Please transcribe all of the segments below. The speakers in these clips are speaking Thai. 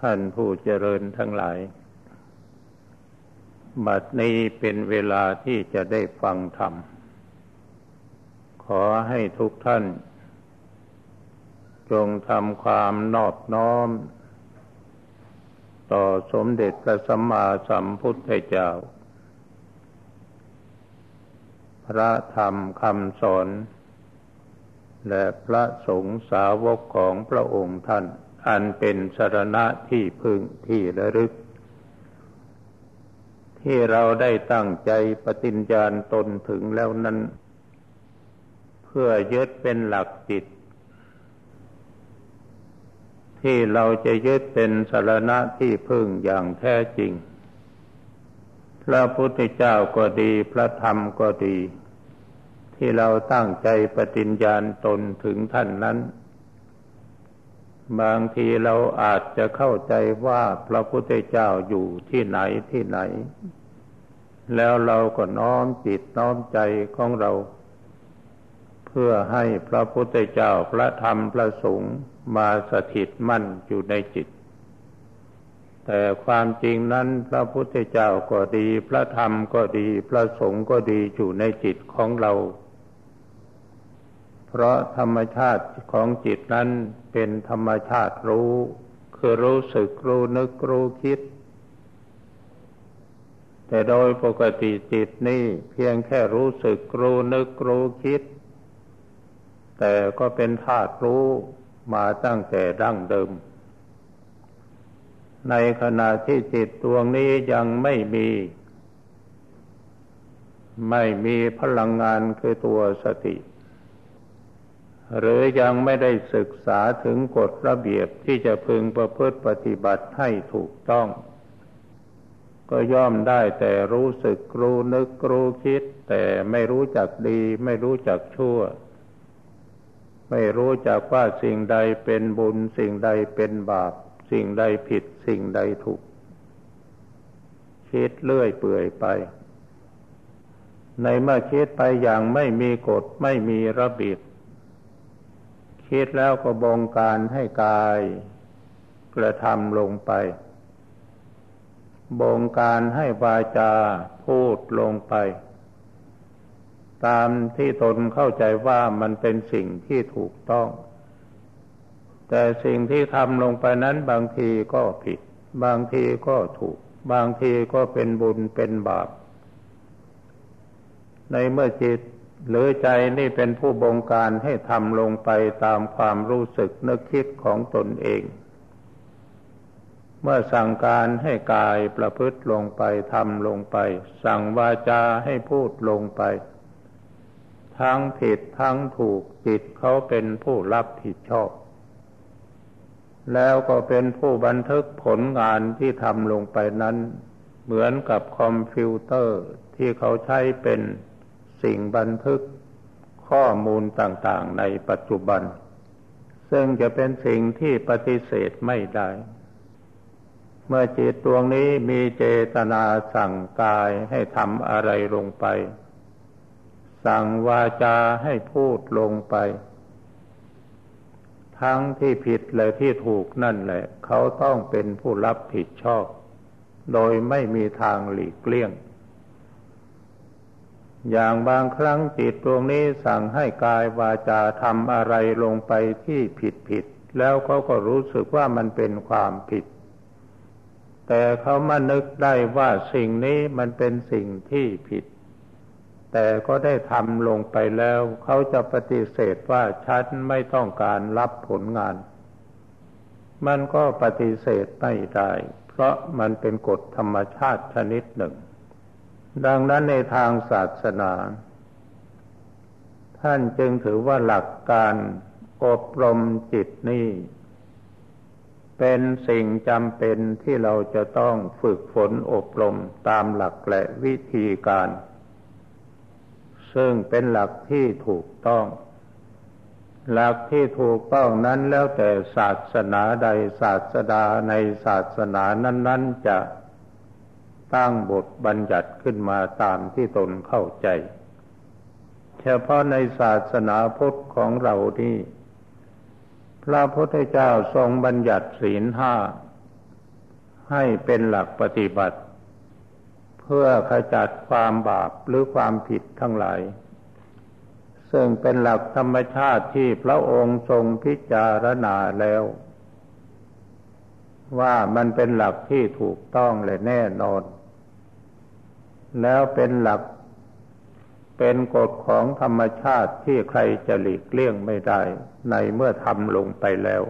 ท่านผู้เจริญทั้งหลาย บัดนี้เป็นเวลาที่จะได้ฟังธรรม ขอให้ทุกท่าน จงทำความนอบน้อม ต่อสมเด็จพระสัมมาสัมพุทธเจ้า พระธรรมคำสอน และพระสงฆ์สาวกของพระองค์ท่าน อันเป็นสรณะที่พึงที่ระลึก ที่เราได้ตั้งใจปฏิญญาณตนถึงแล้วนั้น เพื่อยึดเป็นหลักจิต ที่เราจะยึดเป็นสรณะที่พึ่งอย่างแท้จริง พระพุทธเจ้าก็ดีพระธรรมก็ดี ที่เราตั้งใจปฏิญญาณตนถึงท่านนั้น บางทีเราอาจจะเข้าใจว่าพระพุทธเจ้าอยู่ที่ไหนที่ไหน แล้วเราก็น้อมจิตน้อมใจของเรา เพื่อให้พระพุทธเจ้าพระธรรมพระสงฆ์มาสถิตมั่นอยู่ในจิต แต่ความจริงนั้นพระพุทธเจ้าก็ดี พระธรรมก็ดี พระสงฆ์ก็ดีอยู่ในจิตของเรา เพราะธรรมชาติของจิตนั้นเป็นธรรมชาติรู้ คือรู้สึกรู้นึกรู้คิด แต่โดยปกติจิตนี่เพียงแค่รู้สึกรู้นึกรู้คิด แต่ก็เป็นธาตุรู้มาตั้งแต่ดั้งเดิม ในขณะที่จิตดวงนี้ยังไม่มี ไม่มีพลังงานคือตัวสติ หรือยังไม่ได้ศึกษาถึงกฎระเบียบที่จะพึงประพฤติปฏิบัติให้ถูกต้อง ก็ย่อมได้แต่รู้สึกรู้นึกรู้คิด แต่ไม่รู้จักดี ไม่รู้จักชั่ว ไม่รู้จักว่าสิ่งใดเป็นบุญ สิ่งใดเป็นบาป สิ่งใดผิด สิ่งใดถูก คิดเลื่อยเปื่อยไป ในเมื่อคิดไปอย่างไม่มีกฎไม่มีระเบียบ คิดแล้วก็บงการให้กายกระทำลงไป บงการให้วาจาพูดลงไป ตามที่ตนเข้าใจว่ามันเป็นสิ่งที่ถูกต้อง แต่สิ่งที่ทำลงไปนั้นบางทีก็ผิด บางทีก็ถูก บางทีก็เป็นบุญเป็นบาป ในเมื่อจิต หรือใจนี่เป็นผู้บงการให้ทำลงไปตามความรู้สึกนึกคิดของตนเอง เมื่อสั่งการให้กายประพฤติลงไปทำลงไป สั่งวาจาให้พูดลงไป ทั้งผิดทั้งถูกจิตเขาเป็นผู้รับผิดชอบ แล้วก็เป็นผู้บันทึกผลงานที่ทำลงไปนั้น เหมือนกับคอมพิวเตอร์ที่เขาใช้เป็น สิ่งบันทึกข้อมูลต่างๆในปัจจุบัน ซึ่งจะเป็นสิ่งที่ปฏิเสธไม่ได้ เมื่อจิตดวงนี้มีเจตนาสั่งกายให้ทำอะไรลงไป สั่งวาจาให้พูดลงไป ทั้งที่ผิดและที่ถูกนั่นแหละ เขาต้องเป็นผู้รับผิดชอบ โดยไม่มีทางหลีกเลี่ยง อย่างบางครั้งจิตดวงนี้สั่งให้กายวาจาทำอะไรลงไปที่ผิดผิด แล้วเขาก็รู้สึกว่ามันเป็นความผิด แต่เขามานึกได้ว่าสิ่งนี้มันเป็นสิ่งที่ผิด แต่ก็ได้ทำลงไปแล้ว เขาจะปฏิเสธว่าฉันไม่ต้องการรับผลงาน มันก็ปฏิเสธไม่ได้ เพราะมันเป็นกฎธรรมชาติชนิดหนึ่ง ดังนั้นในทางศาสนา ท่านจึงถือว่าหลักการอบรมจิตนี่เป็นสิ่งจำเป็นที่เราจะต้องฝึกฝนอบรมตามหลักและวิธีการ ซึ่งเป็นหลักที่ถูกต้อง หลักที่ถูกต้องนั้นแล้วแต่ศาสนาใดศาสดาในศาสนานั้น ๆ จะ ตั้งบทบัญญัติขึ้นมาตามที่ตนเข้าใจ เฉพาะในศาสนาพุทธของเรานี่พระพุทธเจ้าทรงบัญญัติศีลห้าให้เป็นหลักปฏิบัติ เพื่อขจัดความบาปหรือความผิดทั้งหลาย ซึ่งเป็นหลักธรรมชาติที่พระองค์ทรงพิจารณาแล้ว ว่ามันเป็นหลักที่ถูกต้องและแน่นอน แล้วเป็นหลัก เป็นกฎของธรรมชาติที่ใครจะหลีกเลี่ยงไม่ได้ ในเมื่อทำลงไปแล้ว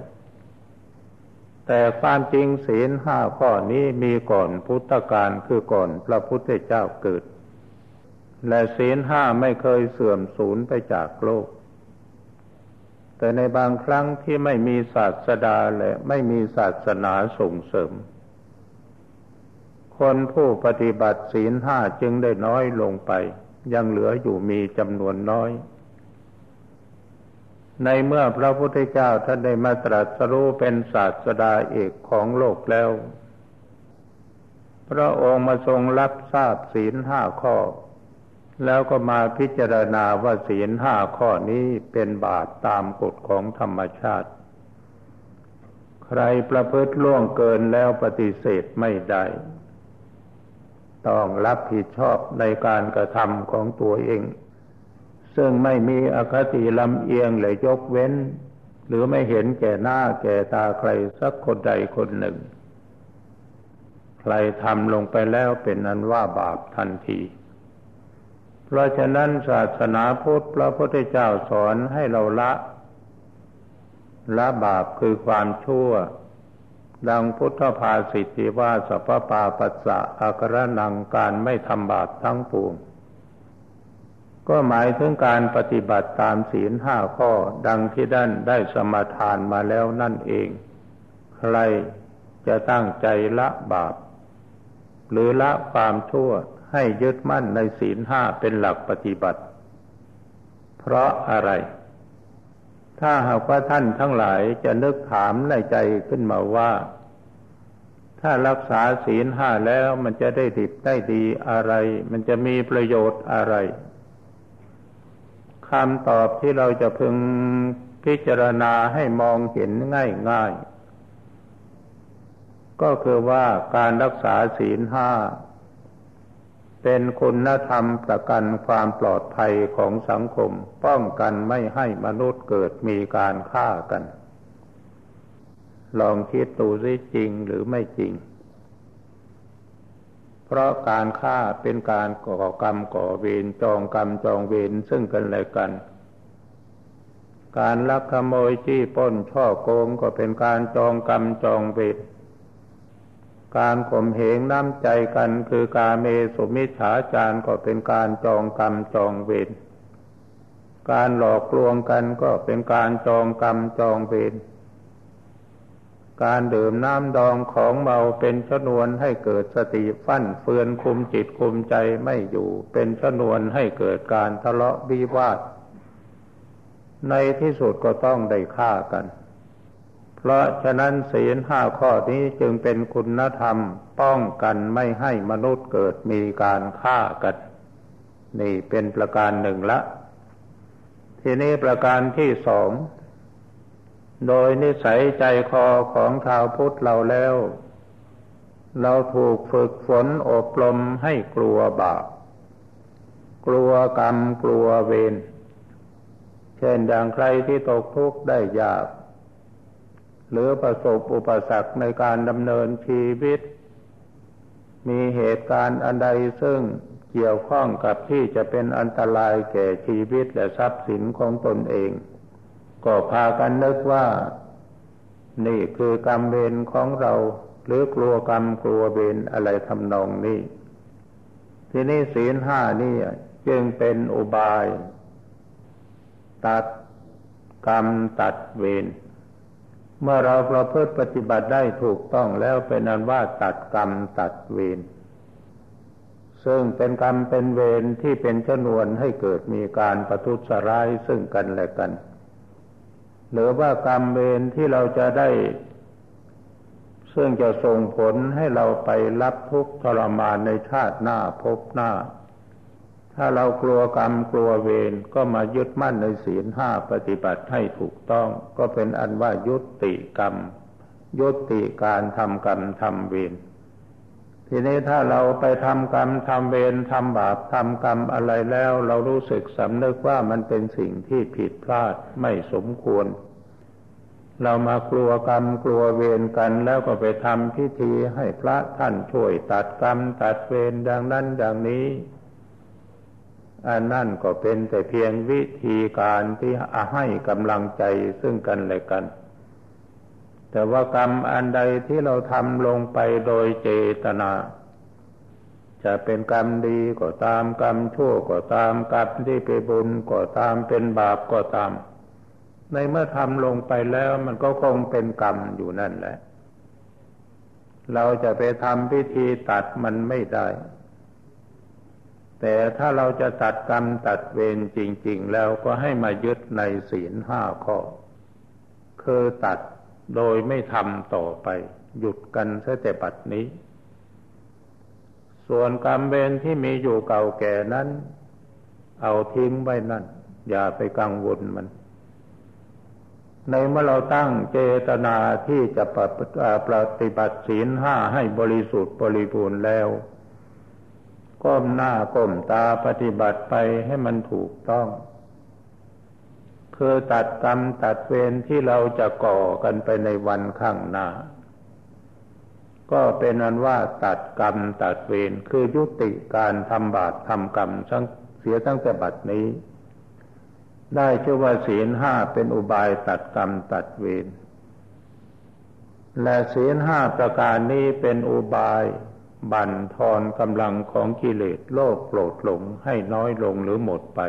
แต่ความจริงศีลห้าข้อนี้มีก่อนพุทธกาลคือก่อนพระพุทธเจ้าเกิด และศีลห้าไม่เคยเสื่อมสูญไปจากโลกแต่ในบางครั้งที่ไม่มีศาสดาและไม่มีศาสนาส่งเสริม คนผู้ปฏิบัติศีลห้าจึงได้น้อยลงไป ยังเหลืออยู่มีจำนวนน้อย ในเมื่อพระพุทธเจ้าท่านได้มาตรัสรู้เป็นศาสดาเอกของโลกแล้ว พระองค์มาทรงรับทราบศีลห้าข้อ แล้วก็มาพิจารณาว่าศีลห้าข้อนี้เป็นบาตตามกฎของธรรมชาติ ใครประพฤติล่วงเกินแล้วปฏิเสธไม่ได้ ต้องรับผิดชอบในการกระทำของตัวเอง ซึ่งไม่มีอคติลำเอียงเลยยกเว้น หรือไม่เห็นแก่หน้าแก่ตาใครสักคนใดคนหนึ่ง ใครทำลงไปแล้วเป็นนั้นว่าบาปทันที เพราะฉะนั้นศาสนาพุทธพระพุทธเจ้าสอนให้เราละ ละบาปคือความชั่ว ดังพุทธภาษิตที่ว่าสัพปาปัสสะอาการนังการไม่ทำบาปทั้งปวงก็หมายถึงการปฏิบัติตามศีลห้าข้อ ดังที่ด้านได้สมาทานมาแล้วนั่นเอง ใครจะตั้งใจละบาป หรือละความชั่วให้ยึดมั่นในศีลห้าเป็นหลักปฏิบัติ เพราะอะไร ถ้าหากว่าท่านทั้งหลายจะนึกถามในใจขึ้นมาว่า ถ้ารักษาศีลห้าแล้วมันจะได้ดิบได้ดีอะไร มันจะมีประโยชน์อะไรคำตอบที่เราจะพึงพิจารณาให้มองเห็นง่ายๆ ก็คือว่าการรักษาศีลห้าเป็นคุณธรรมประกันความปลอดภัยของสังคม ป้องกันไม่ให้มนุษย์เกิดมีการฆ่ากัน ลองคิดดูซิจริงหรือไม่จริง เพราะการฆ่าเป็นการก่อกรรมก่อเวรจองกรรมจองเวรซึ่งกันและกัน การลักขโมยจี้ป้นช่อโกงก็เป็นการจองกรรมจองเวรการข่มเหงน้ำใจกันคือกาเมสุมิฉาจารก็เป็นการจองกรรมจองเวร การหลอกลวงกันก็เป็นการจองกรรมจองเวร การดื่มน้ำดองของเมาเป็นชนวนให้เกิดสติฟั่นเฟือนคุมจิตคุมใจไม่อยู่ เป็นชนวนให้เกิดการทะเลาะวิวาท ในที่สุดก็ต้องได้ฆ่ากัน เพราะฉะนั้นศีลห้าข้อนี้จึงเป็นคุณธรรมป้องกันไม่ให้มนุษย์เกิดมีการฆ่ากัน นี่เป็นประการหนึ่งละ ทีนี้ประการที่สอง โดยนิสัยใจคอของชาวพุทธเราแล้ว เราถูกฝึกฝนอบรมให้กลัวบาปกลัวกรรมกลัวเวรเช่นอย่างใครที่ตกทุกข์ได้ยาก หรือประสบอุปสรรคในการดำเนินชีวิต มีเหตุการณ์อันใดซึ่งเกี่ยวข้องกับที่จะเป็นอันตรายแก่ชีวิตและทรัพย์สินของตนเอง ก็พากันนึกว่า นี่คือกรรมเวรของเรา หรือกลัวกรรมกลัวเวรอะไรทำนองนี้ ที่นี่ศีลห้านี่จึงเป็นอุบาย ตัดกรรมตัดเวรเมื่อเราประพฤติปฏิบัติได้ถูกต้องแล้วเป็นนันว่าตัดกรรมตัดเวรซึ่งเป็นกรรมเป็นเวรที่เป็นชนวนให้เกิดมีการประทุษร้ายซึ่งกันและกัน หรือว่ากรรมเวรที่เราจะได้ ซึ่งจะส่งผลให้เราไปรับทุกข์ทรมานในชาติหน้าพบหน้า ถ้าเรากลัวกรรมกลัวเวรก็มายึดมั่นในศีลห้าปฏิบัติให้ถูกต้อง ก็เป็นอันว่ายุติกรรม ยุติการทำกรรมทำเวร ทีนี้ถ้าเราไปทำกรรมทำเวรทำบาปทำกรรมอะไรแล้ว เรารู้สึกสำนึกว่ามันเป็นสิ่งที่ผิดพลาดไม่สมควร เรามากลัวกรรมกลัวเวรกันแล้วก็ไปทำพิธีให้พระท่านช่วยตัดกรรมตัดเวรดังนั้นดังนี้อันนั่นก็เป็นแต่เพียงวิธีการที่ให้กำลังใจซึ่งกันและกัน แต่ว่ากรรมอันใดที่เราทำลงไปโดยเจตนา จะเป็นกรรมดีก็ตามกรรมชั่วก็ตามกรรมที่เป็นบุญก็ตามเป็นบาปก็ตาม ในเมื่อทำลงไปแล้วมันก็คงเป็นกรรมอยู่นั่นแหละ เราจะไปทำพิธีตัดมันไม่ได้ แต่ถ้าเราจะตัดกรรมตัดเวรจริง ๆ แล้วก็ให้มายึดในศีลห้าข้อคือตัด โดยไม่ทำต่อไป หยุดกันเสียแต่บัดนี้ ส่วนกรรมเวรที่มีอยู่เก่าแก่นั้น เอาทิ้งไว้นั่น อย่าไปกังวลมัน ในเมื่อเราตั้งเจตนาที่จะปฏิบัติศีลห้าให้บริสุทธิ์บริบูรณ์แล้ว ก้มหน้าก้มตาปฏิบัติไปให้มันถูกต้อง คือตัดกรรมตัดเวรที่เราจะก่อกันไปในวันข้างหน้า ก็เป็นอันว่าตัดกรรมตัดเวรคือยุติการทำบาปทำกรรมทั้งเสียตั้งแต่บัดนี้ ได้ชื่อว่าศีลห้าเป็นอุบายตัดกรรมตัดเวรและศีลห้าประการนี้เป็นอุบายบั่นทอนกำลังของกิเลสโลภโกรธหลงให้น้อยลงหรือหมดไป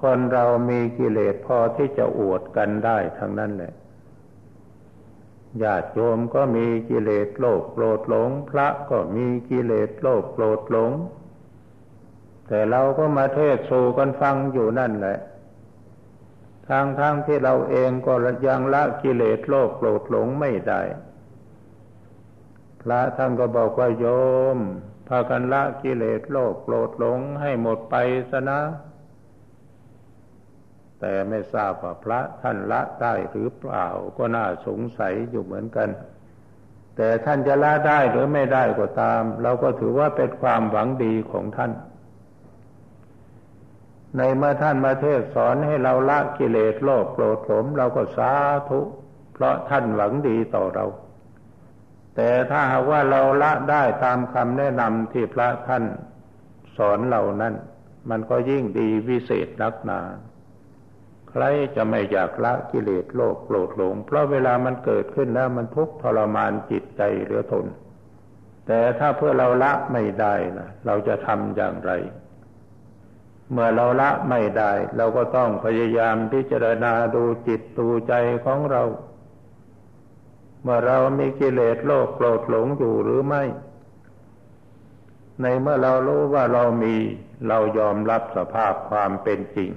คนเรามีกิเลสพอที่จะอวดกันได้ทั้งนั้นแหละญาติโยมก็มีกิเลสโลภโกรธหลง พระก็มีกิเลสโลภโกรธหลง แต่เราก็มาเทศสู่กันฟังอยู่นั่นแหละทางทางที่เราเองก็ยังละกิเลสโลภโกรธหลงไม่ได้ พระท่านก็บอกว่าโยมพากันละกิเลสโลภโกรธหลงให้หมดไปซะนะ แต่ไม่ทราบว่าพระท่านละได้หรือเปล่าก็น่าสงสัยอยู่เหมือนกัน แต่ท่านจะละได้หรือไม่ได้ก็ตาม เราก็ถือว่าเป็นความหวังดีของท่าน ในเมื่อท่านมาเทศสอนให้เราละกิเลสโลภโกรธหลงเราก็สาธุ เพราะท่านหวังดีต่อเรา แต่ถ้าหากว่าเราละได้ตามคำแนะนำที่พระท่านสอนเรานั้น มันก็ยิ่งดีวิเศษนักหนา ใครจะไม่อยากละกิเลสโลภโกรธหลง เพราะเวลามันเกิดขึ้นแล้วมันทุกข์ทรมานจิตใจเหลือทน แต่ถ้าเพื่อเราละไม่ได้นะเราจะทำอย่างไร เมื่อเราละไม่ได้ เราก็ต้องพยายามพิจารณาดูจิตดูใจของเรา เมื่อเรามีกิเลสโลภโกรธหลงอยู่หรือไม่ ในเมื่อเรารู้ว่าเรามีเรายอมรับสภาพความเป็นจริง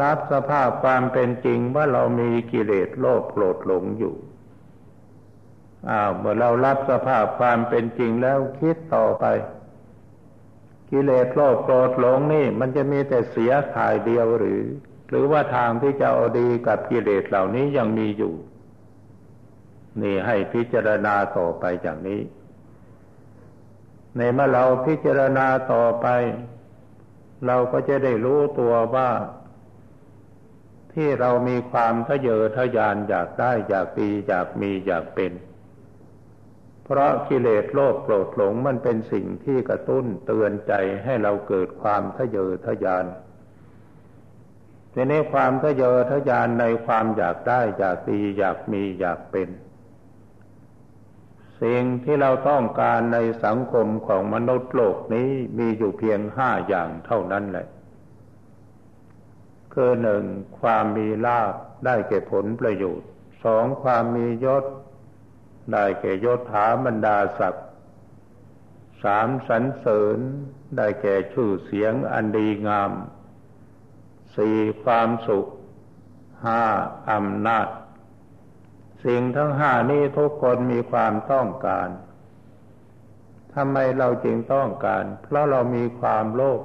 รับสภาพความเป็นจริงว่าเรามีกิเลสโลภโกรธหลงอยู่อ้าวเมื่อเรารับสภาพความเป็นจริงแล้วคิดต่อไป กิเลสโลภโกรธหลงนี่ มันจะมีแต่เสียขายเดียวหรือ หรือว่าทางที่จะเอาดีกับกิเลสเหล่านี้ยังมีอยู่ นี่ให้พิจารณาต่อไปอย่างนี้ ในเมื่อเราพิจารณาต่อไป เราก็จะได้รู้ตัวว่า ที่เรามีความทะเยอทะยานอยากได้อยากดีอยากมีอยากเป็น เพราะกิเลสโลภโกรธหลงมันเป็นสิ่งที่กระตุ้นเตือนใจให้เราเกิดความทะเยอทะยานทีนี้ความทะเยอทะยานในความอยากได้อยากดีอยากมีอยากเป็น สิ่งที่เราต้องการในสังคมของมนุษย์โลกนี้มีอยู่เพียงห้าอย่างเท่านั้นแหละ คือหนึ่งความมีลาภได้แก่ผลประโยชน์สองความมียศ ได้แก่ยศถาบรรดาศักดิ์สามสรรเสริญได้แก่ชื่อเสียงอันดีงามสี่ความสุขห้าอำนาจ สิ่งทั้งห้านี้ทุกคนมีความต้องการทำไมเราจึงต้องการ เพราะเรามีความโลภ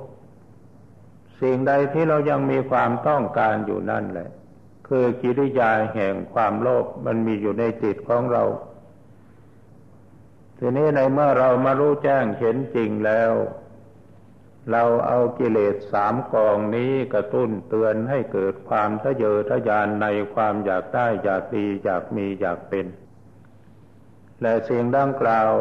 สิ่งใดที่เรายังมีความต้องการอยู่นั่นแหละ คือกิริยาแห่งความโลภมันมีอยู่ในจิตของเรา ทีนี้ในเมื่อเรามารู้แจ้งเห็นจริงแล้ว เราเอากิเลสสามกองนี้กระตุ้นเตือนให้เกิดความทะเยอทะยานในความอยากได้อยากดีอยากมีอยากเป็น และเสิ่งดังกล่าว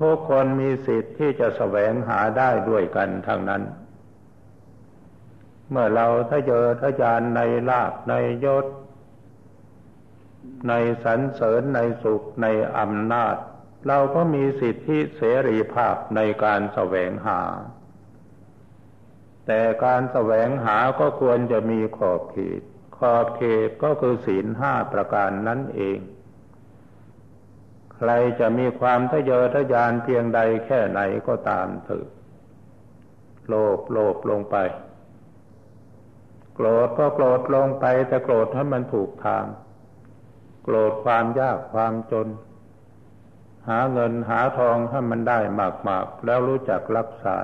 ทุกคนมีสิทธิ์ที่จะแสวงหาได้ด้วยกันทั้งนั้น เมื่อเราทะเยอทะยานในลาภในยศ ในสรรเสริญในสุขในอำนาจ เราก็มีสิทธิเสรีภาพในการแสวงหา แต่การแสวงหาก็ควรจะมีขอบเขต ขอบเขตก็คือศีลห้าประการนั้นเอง ใครจะมีความทะเยอทะยานเพียงใดแค่ไหนก็ตามเถิดโลภโลภลงไป โกรธก็โกรธลงไปแต่โกรธให้มันถูกทาง โกรธความยากความจน หาเงินหาทองให้มันได้มากๆแล้วรู้จักรักษา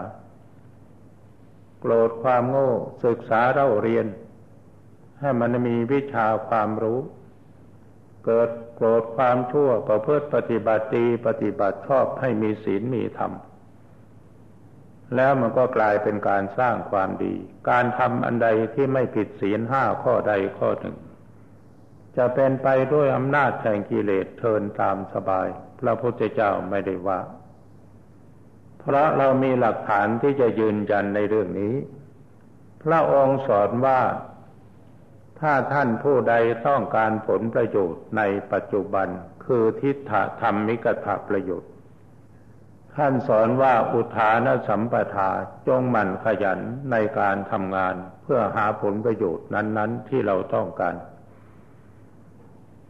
โกรธความโง่ศึกษาเราเรียน ให้มันมีวิชาความรู้ เกิดโกรธความชั่วประพฤติปฏิบัติดีปฏิบัติชอบให้มีศีลมีธรรม แล้วมันก็กลายเป็นการสร้างความดี การทำอันใดที่ไม่ผิดศีลห้าข้อใดข้อหนึ่ง จะเป็นไปด้วยอำนาจแห่งกิเลสเทินตามสบาย พระพุทธเจ้าไม่ได้ว่า เพราะเรามีหลักฐานที่จะยืนยันในเรื่องนี้ พระองค์สอนว่า ถ้าท่านผู้ใดต้องการผลประโยชน์ในปัจจุบันคือทิฏฐธรรมิกถาประโยชน์ ท่านสอนว่าอุทานสัมปทาจงหมั่นขยันในการทำงานเพื่อหาผลประโยชน์นั้น ๆ ที่เราต้องการ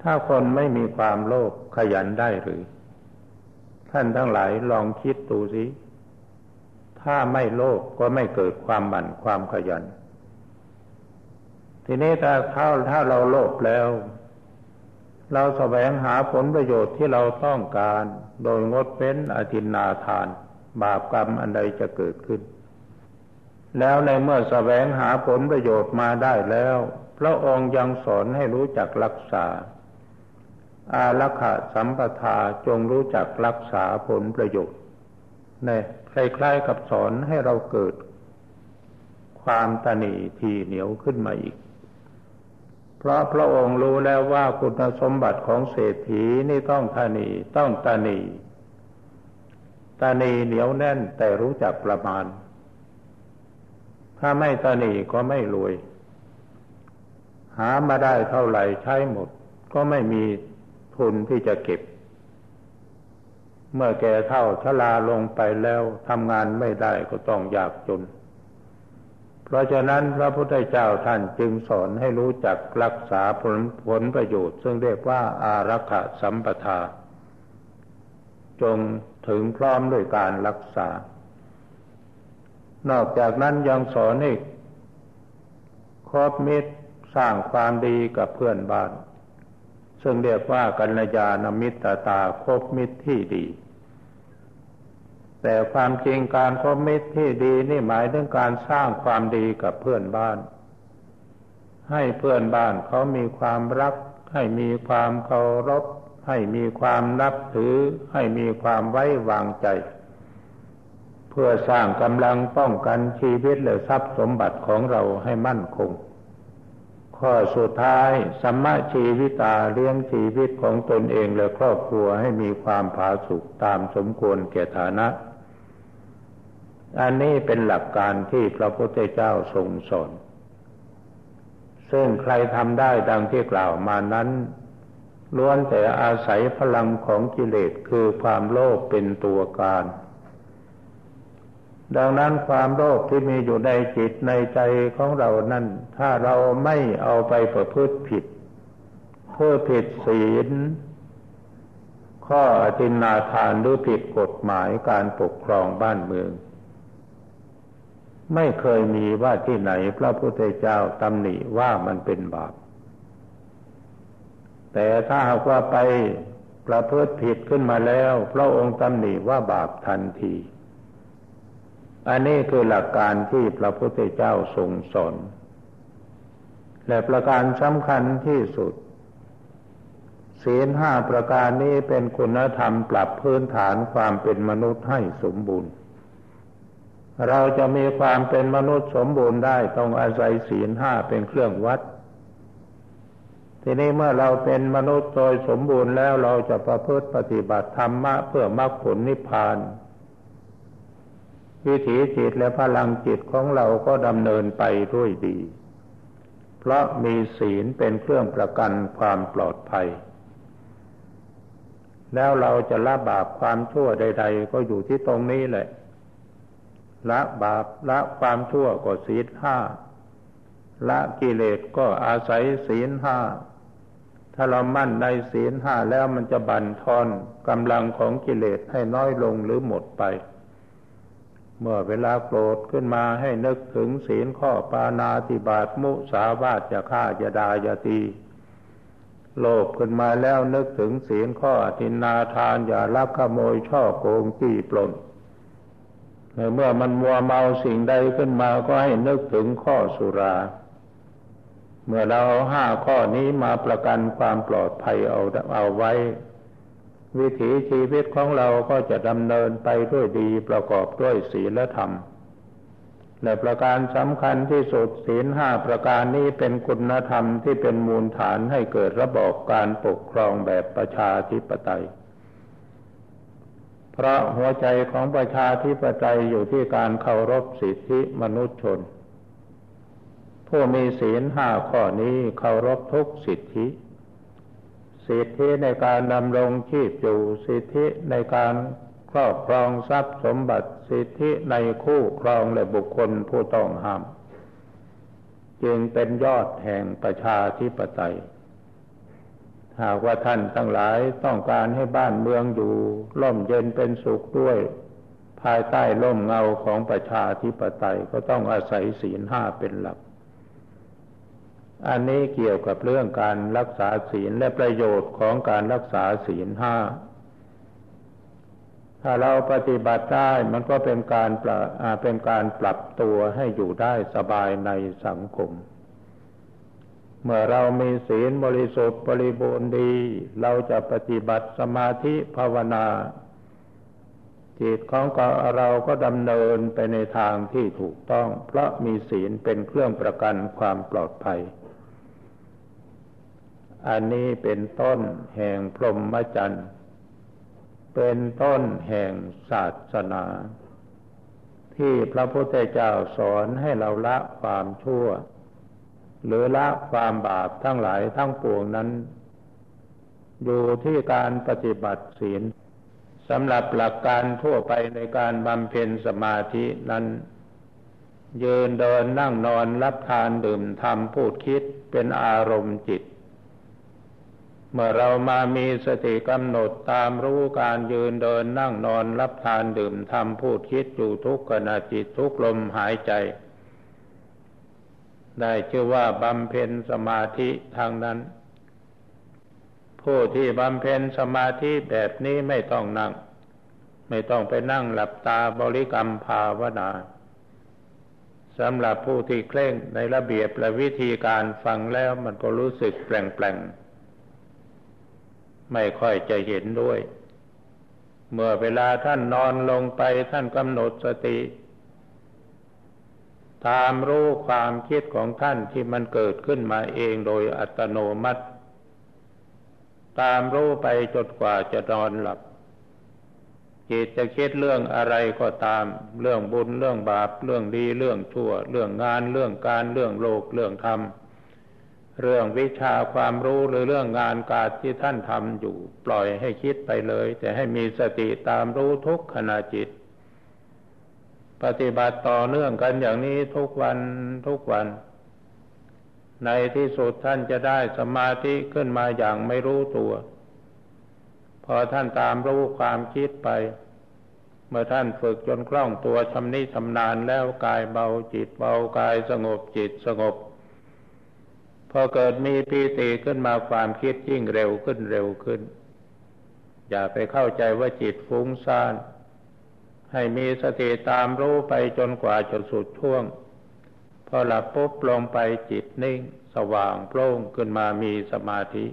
ถ้าคนไม่มีความโลภขยันได้หรือ ท่านทั้งหลายลองคิดดูสิถ้าไม่โลภก็ไม่เกิดความหมั่นความขยัน ทีนี้ถ้าถ้าถ้าเราโลภแล้ว เราแสวงหาผลประโยชน์ที่เราต้องการ โดยงดเว้นอธินาทาน บาปกรรมอันใดจะเกิดขึ้น แล้วในเมื่อแสวงหาผลประโยชน์มาได้แล้ว พระองค์ยังสอนให้รู้จักรักษา อารักขาสัมปทาจงรู้จักรักษาผลประโยชน์เนี่ยคล้ายๆกับสอนให้เราเกิด ความตนีทีเหนียวขึ้นมาอีก เพราะพระองค์รู้แล้วว่าคุณสมบัติของเศรษฐีนี่ต้องทานีต้องตานีตานีเหนียวแน่นแต่รู้จักประมาณ ถ้าไม่ตานีก็ไม่รวย หามาได้เท่าไหร่ใช้หมด ก็ไม่มีทุนที่จะเก็บ เมื่อแก่เท่าชราลงไปแล้วทำงานไม่ได้ก็ต้องอยากจน เพราะฉะนั้นพระพุทธเจ้าท่านจึงสอนให้รู้จักรักษาผลผลประโยชน์ ซึ่งเรียกว่าอารักขาสัมปทา จงถึงพร้อมด้วยการรักษา นอกจากนั้นยังสอนให้คบมิตรสร้างความดีกับเพื่อนบ้าน ซึ่งเรียกว่ากัลยาณมิตรตาคบมิตรที่ดี แต่ความจริงการคบมิตรที่ดีนี่หมายถึงการสร้างความดีกับเพื่อนบ้าน ให้เพื่อนบ้านเขามีความรัก ให้มีความเคารพ ให้มีความนับถือ ให้มีความไว้วางใจ เพื่อสร้างกำลังป้องกันชีวิตและทรัพย์สมบัติของเราให้มั่นคง ข้อสุดท้ายสัมมาชีวิตาเลี้ยงชีวิตของตนเองและครอบครัวให้มีความผาสุกตามสมควรแก่ฐานะ อันนี้เป็นหลักการที่พระพุทธเจ้าทรงสอน ซึ่งใครทำได้ดังที่กล่าวมานั้น ล้วนแต่อาศัยพลังของกิเลสคือความโลภเป็นตัวการ ดังนั้นความโลภที่มีอยู่ในจิตในใจของเรานั้น ถ้าเราไม่เอาไปประพฤติผิดเพื่อผิดศีลข้ออธินาทานหรือผิดกฎหมายการปกครองบ้านเมือง ไม่เคยมีว่าที่ไหนพระพุทธเจ้าตำหนิว่ามันเป็นบาป แต่ถ้าหากว่าไปประพฤติผิดขึ้นมาแล้วพระองค์ตำหนิว่าบาปทันที อันนี้คือหลักการที่พระพุทธเจ้าทรงสอนและประการสำคัญที่สุด ศีลห้าประการนี้เป็นคุณธรรมปรับพื้นฐานความเป็นมนุษย์ให้สมบูรณ์ เราจะมีความเป็นมนุษย์สมบูรณ์ได้ต้องอาศัยศีลห้าเป็นเครื่องวัด ทีนี้เมื่อเราเป็นมนุษย์โดยสมบูรณ์แล้วเราจะประพฤติปฏิบัติธรรมะเพื่อมรรคผลนิพพาน วิถีจิตและพลังจิตของเราก็ดำเนินไปด้วยดี เพราะมีศีลเป็นเครื่องประกันความปลอดภัย แล้วเราจะละบาปความชั่วใด ๆ ก็อยู่ที่ตรงนี้แหละ ละบาปละความชั่วก็ศีลห้าละกิเลสก็อาศัยศีลห้าถ้าเรามั่นในศีลห้าแล้วมันจะบั่นทอนกำลังของกิเลสให้น้อยลงหรือหมดไป เมื่อเวลาโกรธขึ้นมาให้นึกถึงศีลข้อปานาติบาตมุสาวาทจะฆ่าจะดาจะตีโลภขึ้นมาแล้วนึกถึงศีลข้อทินนาทานอย่าลักขโมยช่อโกงจี้ปล้น เมื่อมันมัวเมาสิ่งใดขึ้นมาก็ให้นึกถึงข้อสุรา เมื่อเราเอาห้าข้อนี้มาประกันความปลอดภัยเอาเอาไว้ วิถีชีวิตของเราก็จะดำเนินไปด้วยดีประกอบด้วยศีลธรรม และประการสำคัญที่สุดศีลห้าประการนี้เป็นคุณธรรมที่เป็นมูลฐานให้เกิดระบบการปกครองแบบประชาธิปไตย เพราะหัวใจของประชาธิปไตยอยู่ที่การเคารพสิทธิมนุษยชน ผู้มีศีลห้าข้อนี้เคารพทุกสิทธิ สิทธิในการดำรงชีพอยู่สิทธิในการครอบครองทรัพย์สมบัติสิทธิในคู่ครองและบุคคลผู้ต้องห้าม จึงเป็นยอดแห่งประชาธิปไตย หากว่าท่านทั้งหลายต้องการให้บ้านเมืองอยู่ร่มเย็นเป็นสุขด้วย ภายใต้ร่มเงาของประชาธิปไตยก็ต้องอาศัยศีลห้าเป็นหลัก อันนี้เกี่ยวกับเรื่องการรักษาศีลและประโยชน์ของการรักษาศีลห้าถ้าเราปฏิบัติได้มันก็เป็นการปรับเป็นการปรับตัวให้อยู่ได้สบายในสังคม เมื่อเรามีศีลบริสุทธิ์บริบูรณ์ดี เราจะปฏิบัติสมาธิภาวนา จิตของเราก็ดำเนินไปในทางที่ถูกต้อง เพราะมีศีลเป็นเครื่องประกันความปลอดภัย อันนี้เป็นต้นแห่งพรหมจรรย์เป็นต้นแห่งศาสนา ที่พระพุทธเจ้าสอนให้เราละความชั่ว หรือละความบาปทั้งหลายทั้งปวงนั้น อยู่ที่การปฏิบัติศีลสำหรับหลักการทั่วไปในการบำเพ็ญสมาธินั้น ยืนเดินนั่งนอนรับทานดื่มทำพูดคิดเป็นอารมณ์จิต เมื่อเรามามีสติกำหนดตามรู้การยืนเดินนั่งนอนรับทานดื่มทำพูดคิดอยู่ทุกขณะจิตทุกลมหายใจ ได้ชื่อว่าบำเพ็ญสมาธิทางนั้น ผู้ที่บำเพ็ญสมาธิแบบนี้ไม่ต้องนั่ง ไม่ต้องไปนั่งหลับตาบริกรรมภาวนาสำหรับผู้ที่เคร่งในระเบียบและวิธีการฟังแล้วมันก็รู้สึกแปลงๆ ไม่ค่อยจะเห็นด้วย เมื่อเวลาท่านนอนลงไปท่านกำหนดสติ ตามรู้ความคิดของท่านที่มันเกิดขึ้นมาเองโดยอัตโนมัติ ตามรู้ไปจนกว่าจะนอนหลับ จิตจะคิดเรื่องอะไรก็ตาม เรื่องบุญเรื่องบาป เรื่องดีเรื่องชั่ว เรื่องงานเรื่องการเรื่องโลกเรื่องธรรม เรื่องวิชาความรู้หรือเรื่องงานการที่ท่านทำอยู่ ปล่อยให้คิดไปเลย แต่ให้มีสติตามรู้ทุกขณะจิต ปฏิบัติต่อเนื่องกันอย่างนี้ทุกวันทุกวัน ในที่สุดท่านจะได้สมาธิขึ้นมาอย่างไม่รู้ตัว พอท่านตามรู้ความคิดไป เมื่อท่านฝึกจนคล่องตัวชำนิชำนาญแล้วกายเบาจิตเบากายสงบจิตสงบ พอเกิดมีปีติขึ้นมาความคิดยิ่งเร็วขึ้นเร็วขึ้น อย่าไปเข้าใจว่าจิตฟุ้งซ่าน ให้มีสติตามรู้ไปจนกว่าจะสุดช่วงพพอหลับปุ๊บลงไปจิตนิ่ง สว่างโปร่งขึ้นมามีสมาธิ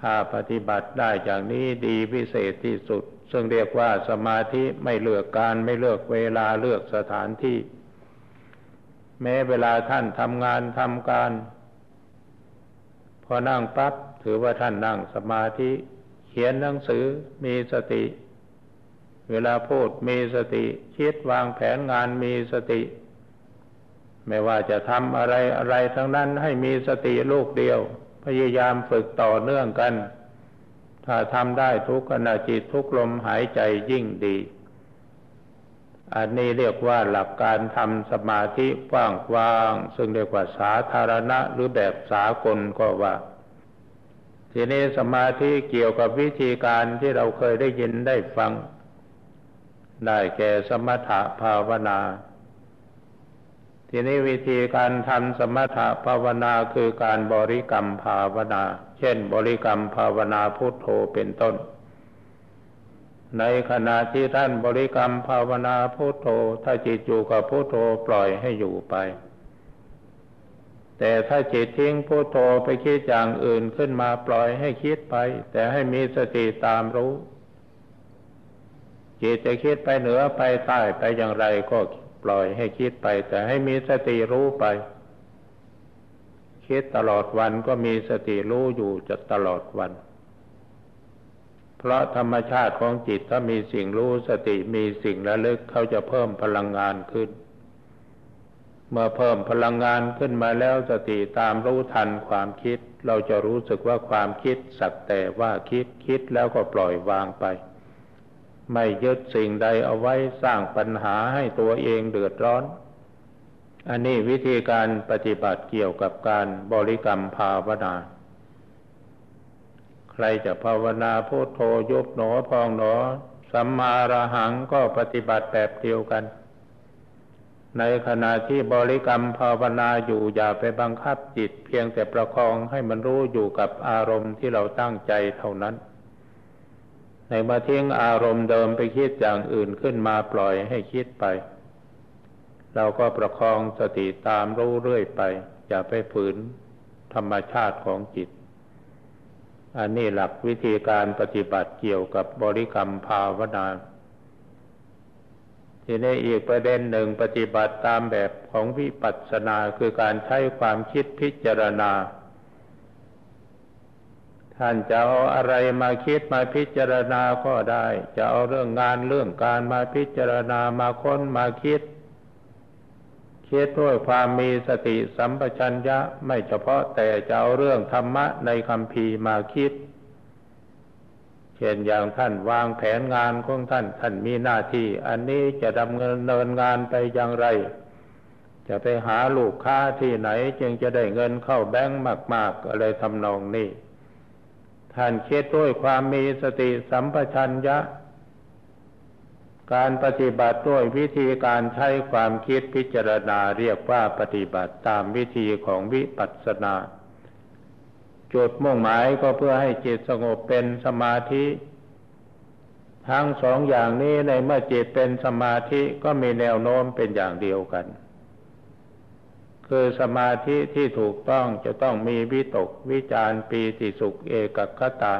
ถ้าปฏิบัติได้อย่างนี้ดีพิเศษที่สุด ซึ่งเรียกว่าสมาธิไม่เลือกการไม่เลือกเวลาเลือกสถานที่ แม้เวลาท่านทำงานทำการ พอนั่งปั๊บถือว่าท่านนั่งสมาธิ เขียนหนังสือมีสติ เวลาพูดมีสติคิดวางแผนงานมีสติ ไม่ว่าจะทำอะไรอะไรทั้งนั้นให้มีสติลูกเดียว พยายามฝึกต่อเนื่องกัน ถ้าทำได้ทุกขณะจิตทุกลมหายใจยิ่งดี อันนี้เรียกว่าหลักการทำสมาธิกว้างๆซึ่งเรียกว่าสาธารณะหรือแบบสากลก็ว่าทีนี้สมาธิเกี่ยวกับวิธีการที่เราเคยได้ยินได้ฟัง ได้แก่สมถะภาวนา ทีนี้วิธีการทำสมถะภาวนาคือการบริกรรมภาวนา เช่น บริกรรมภาวนาพุทโธเป็นต้น ในขณะที่ท่านบริกรรมภาวนาพุทโธ ถ้าจิตอยู่กับพุทโธปล่อยให้อยู่ไป แต่ถ้าจิตทิ้งพุทโธไปคิดอย่างอื่นขึ้นมาปล่อยให้คิดไป แต่ให้มีสติตามรู้ จิตจะคิดไปเหนือไปใต้ไปอย่างไรก็ปล่อยให้คิดไป แต่ให้มีสติรู้ไป คิดตลอดวันก็มีสติรู้อยู่จะตลอดวัน เพราะธรรมชาติของจิตถ้ามีสิ่งรู้สติมีสิ่งระลึกเขาจะเพิ่มพลังงานขึ้น เมื่อเพิ่มพลังงานขึ้นมาแล้วสติตามรู้ทันความคิด เราจะรู้สึกว่าความคิดสักแต่ว่าคิดคิดแล้วก็ปล่อยวางไป ไม่ยึดสิ่งใดเอาไว้สร้างปัญหาให้ตัวเองเดือดร้อน อันนี้วิธีการปฏิบัติเกี่ยวกับการบริกรรมภาวนา ใครจะภาวนาพุทโธยุบหนอพองหนอ สัมมาระหังก็ปฏิบัติแบบเดียวกัน ในขณะที่บริกรรมภาวนาอยู่อย่าไปบังคับจิต เพียงแต่ประคองให้มันรู้อยู่กับอารมณ์ที่เราตั้งใจเท่านั้น ในมาทิ้งอารมณ์เดิมไปคิดอย่างอื่นขึ้นมาปล่อยให้คิดไป เราก็ประคองสติตามรู้เรื่อยไป อย่าไปฝืนธรรมชาติของจิต อันนี้หลักวิธีการปฏิบัติเกี่ยวกับบริกรรมภาวนาทีนี้อีกประเด็นหนึ่งปฏิบัติตามแบบของวิปัสสนาคือการใช้ความคิดพิจารณา ท่านจะเอาอะไรมาคิดมาพิจารณาก็ได้ จะเอาเรื่องงานเรื่องการมาพิจารณามาค้นมาคิด คิดด้วยความมีสติสัมปชัญญะไม่เฉพาะแต่จะเอาเรื่องธรรมะในคำพีมาคิด เช่นอย่างท่านวางแผนงานของท่านท่านมีหน้าที่ อันนี้จะดำเนินงานไปอย่างไร จะไปหาลูกค้าที่ไหนจึงจะได้เงินเข้าแบงก์มาก ๆ อะไรทำนองนี้ ท่านคิดด้วยความมีสติสัมปชัญญะ การปฏิบัติด้วยวิธีการใช้ความคิดพิจารณาเรียกว่าปฏิบัติตามวิธีของวิปัสสนา จุดมุ่งหมายก็เพื่อให้จิตสงบเป็นสมาธิ ทั้งสองอย่างนี้ในเมื่อจิตเป็นสมาธิก็มีแนวโน้มเป็นอย่างเดียวกัน คือสมาธิที่ถูกต้องจะต้องมีวิตกวิจารปีติสุขเอกคตา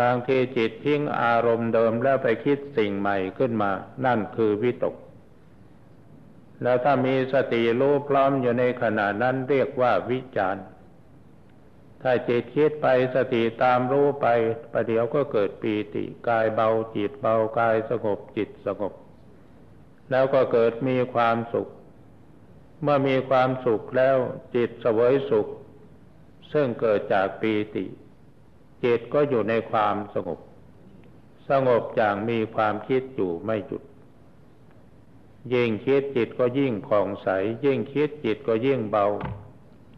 บางทีจิตทิ้งอารมณ์เดิมแล้วไปคิดสิ่งใหม่ขึ้นมา นั่นคือวิตก แล้วถ้ามีสติรู้พร้อมอยู่ในขณะนั้นเรียกว่าวิจารถ้าจิตคิดไปสติตามรู้ไปประเดี๋ยวก็เกิดปีติกายเบาจิตเบากายสงบจิตสงบ แล้วก็เกิดมีความสุข เมื่อมีความสุขแล้วจิตเสวยสุข ซึ่งเกิดจากปีติ จิตก็อยู่ในความสงบ สงบอย่างมีความคิดอยู่ไม่หยุด ยิ่งคิดจิตก็ยิ่งผ่องใส ยิ่งคิดจิตก็ยิ่งเบา